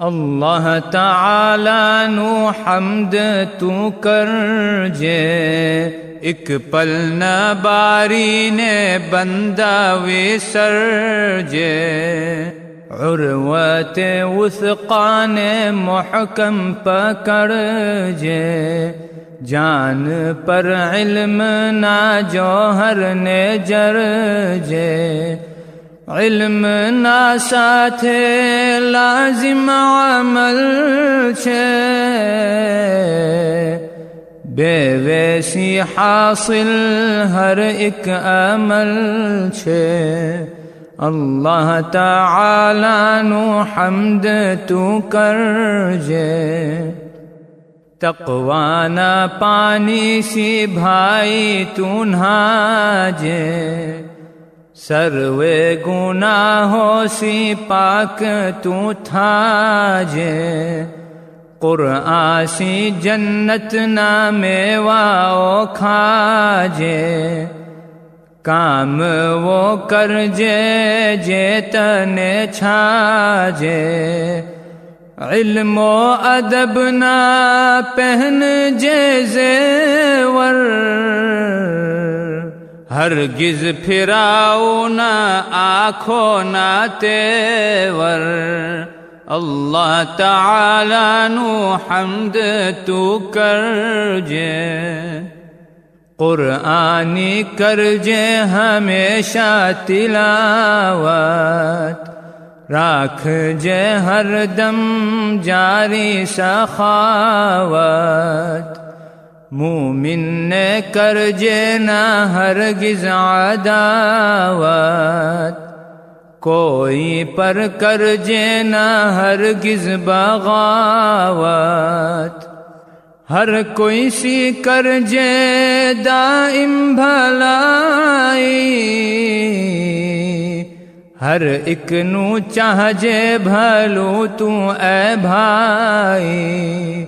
اللہ تعالی نو حمد تو کر جے ایک پل نہ باری نے بندہ وی سر جے عروت وثقان محکم پکڑ جے جان پر علم نہ جوہر نے جر جے علم نا ساتھ لازم عمل چھے بے ویسی حاصل ہر ایک عمل چھے اللہ تعالی نو حمد تو کر جے؟ تقوانا پانی سی بھائی تو نہا سروے گنا ہو سی پاک تو تھا جے قرآن سی جنت نامے واؤ کھا جے کام وہ کر جے جے تنے چھا ہرگز پھراؤ نہ آنکھوں نہ تیور۔ اللہ تعالی نو حمد تو کر جے۔ قرآنی کر جے ہمیشہ تلاوت۔ راکھ جے ہر دم جاری سخاوت۔ مومن نے کر جے نہ ہرگز عداوت، کوئی پر کر جے نہ ہرگز بغاوت۔ ہر کوئی سی کر جے دائم بھلائی، ہر ایک نو چاہ جے بھلو تو اے بھائی۔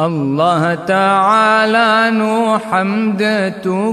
الله تعالى نو حمد تو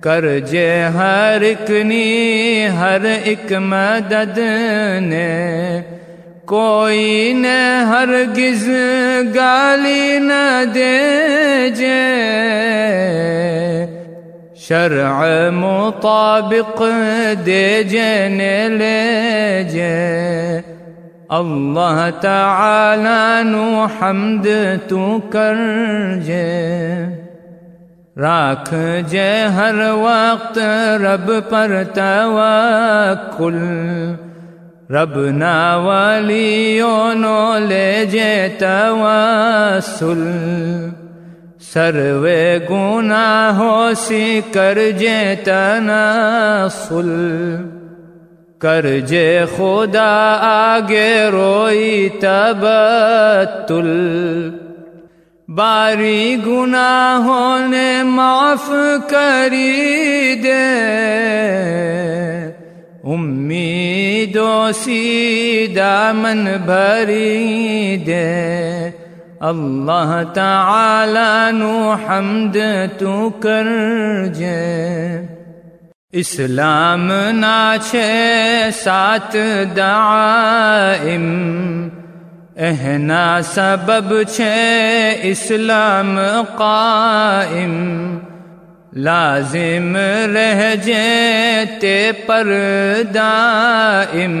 صمد نے کر جے ہر اکنی ہر ایک مدد نے کوئی نے ہرگز گالی نہ دے جے شرع مطابق دے جے لے جے اللہ تعالی نو حمد تو کر جے راکھ جے ہر وقت رب پر توکل۔ رب نا ولیوں نو لے جے توسل۔ سروے گناہوں سی کر جے تناسل۔ کر جے خدا آگے روئی تبتل۔ باری گناہوں نے معاف کری دے۔ امید و سیدہ من بھری دے۔ اللہ تعالی نو حمد تو کر جے۔ اسلام ناچھے سات دعائم۔ اہنا سبب چھے اسلام قائم، لازم رہ جے تے پر دائم۔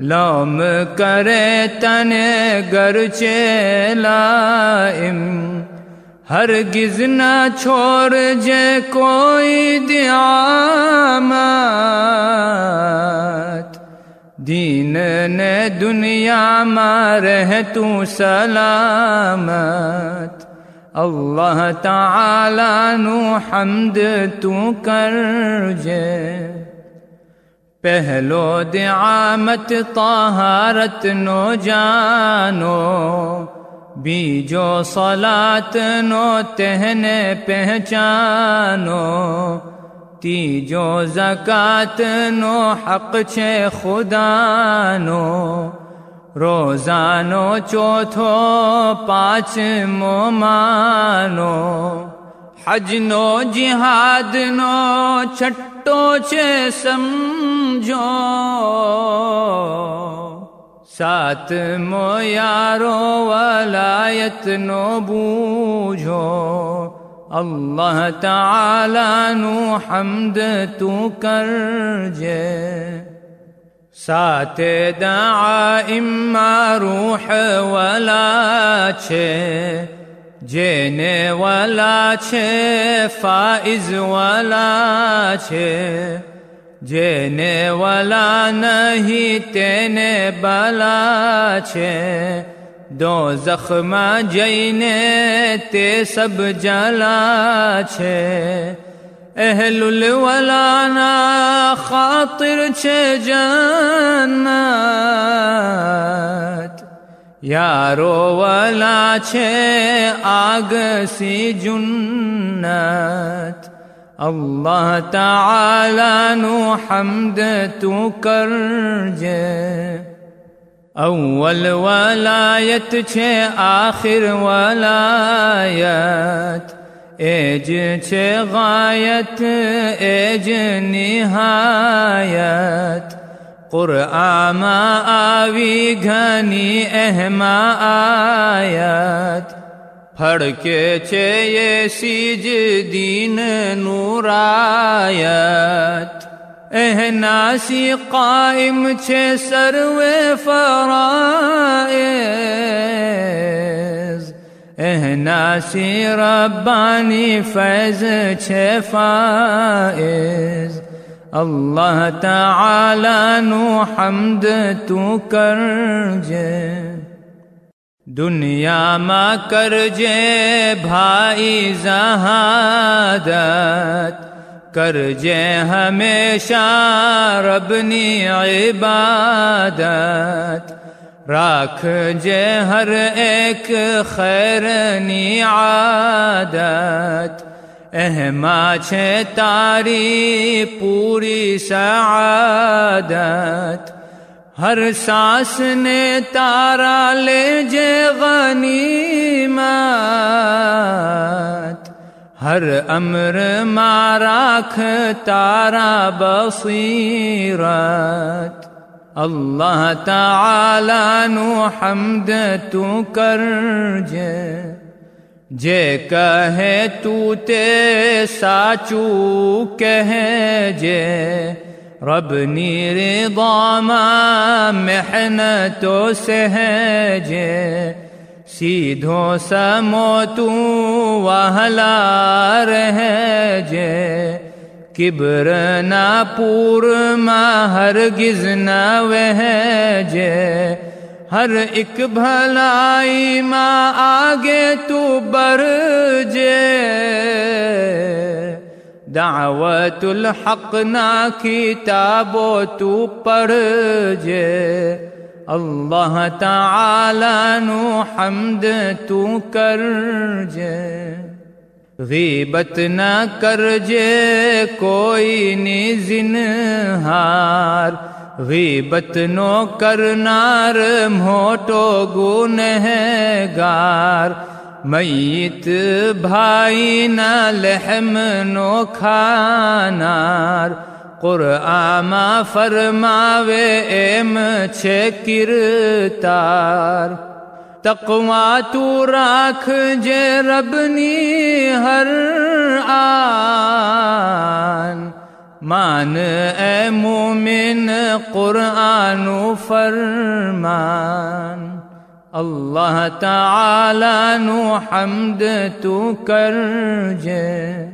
لوم کرے تنے گرچے لائم۔ ہرگز نہ چھوڑ جے کوئی دیامات دین نے دنیا رہ تو سلامت۔ اللہ تعالی نو حمد تو کر جے۔ پہلو دعامت طہارت نو جانو۔ بیجو صلات نو تہنے پہچانو۔ تی جو زکات نو حق چھے خدا نو روزانو چوتھو پانچ مو مانو حج نو جہاد نو چھٹو چھے سمجھو یارو ولایت نو حمد تو کر جے سات دعا إما روح ولا چھے جینے والا چھے فائز والا چھے جینے والا نہیں تینے بلا چھے دو زخم جینے تے سب جلا چھے۔ اہل الولانا خاطر چھے جنت۔ یارو والا چھے آگ سی جنت۔ اللہ تعالی نو حمد تو کر جے۔ أول ولایت چھے آخر ولایت ایج چھے غایت ایج نہایت قرآن آوی گھنی اہما آیت پھڑ کے یہ سیج دین نورایت؟ احناسی قائم چھے سروے فرائز احناسی ربانی فیض چھے فائز اللہ تعالی نو حمد تو کر جے۔ دنیا ما کر بھائی زہادت۔ کر جے ہمیشہ ربنی عبادت۔ راکھ جے ہر ایک خیرنی عادت۔ اہما چھے تاری پوری سعادت۔ ہر سانس نے تارا لے جے غنیمت۔ ہر امر ماراکھ تارا بصیرت۔ اللہ تعالی نو حمد تو کر جے۔ جے کہے تو تے ساچو کہے جے۔ رب نیر ما محنتوں سے ہے جے۔ سیدھو سمو تو وہلا رہے جے کبر نہ پور ما ہرگز نہ وہ جے ہر ایک بھلائی ماں آگے تو بر جے دعوت الحق نا کتابو تو پڑھ جے اللہ تعالی نو حمد تو کر جے غیبت نہ کر جے کوئی نی زنہار۔ غیبت نو کرنار، موٹو گنہگار میت بھائی نہ لحم نو کھانار۔ قرآن فرماوے، ایم چھے کرتار تقوی تو راکھ جے ربنی ہر آن۔ مان اے مومن، قرآن فرمان۔ اللہ تعالی نو حمد تو کر جے۔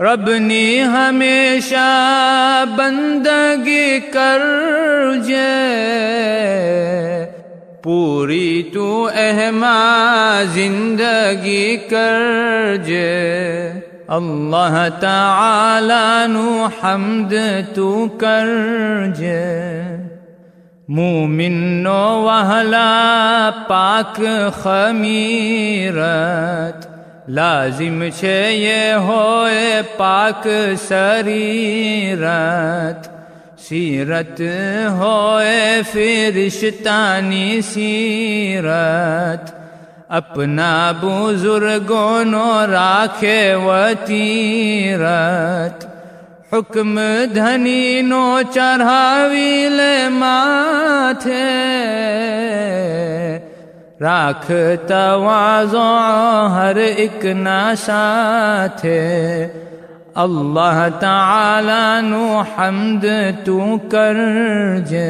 رب نے ہمیشہ بندگی کر جے۔ پوری تو اہما زندگی کر جے۔ اللہ تعالی نو حمد تو کر جے۔ مومن نو وحلا پاک خمیرت۔ لازم چھے یہ ہوئے پاک سریرت سیرت ہوئے فرشتانی سیرت۔ اپنا بزرگوں نو راکھے وطیرت حکم دھنی نو چڑھاوی لے ماتھے۔ راکھ توازو ہر ایک ناشا تھے اللہ تعالی نو حمد تو کر جے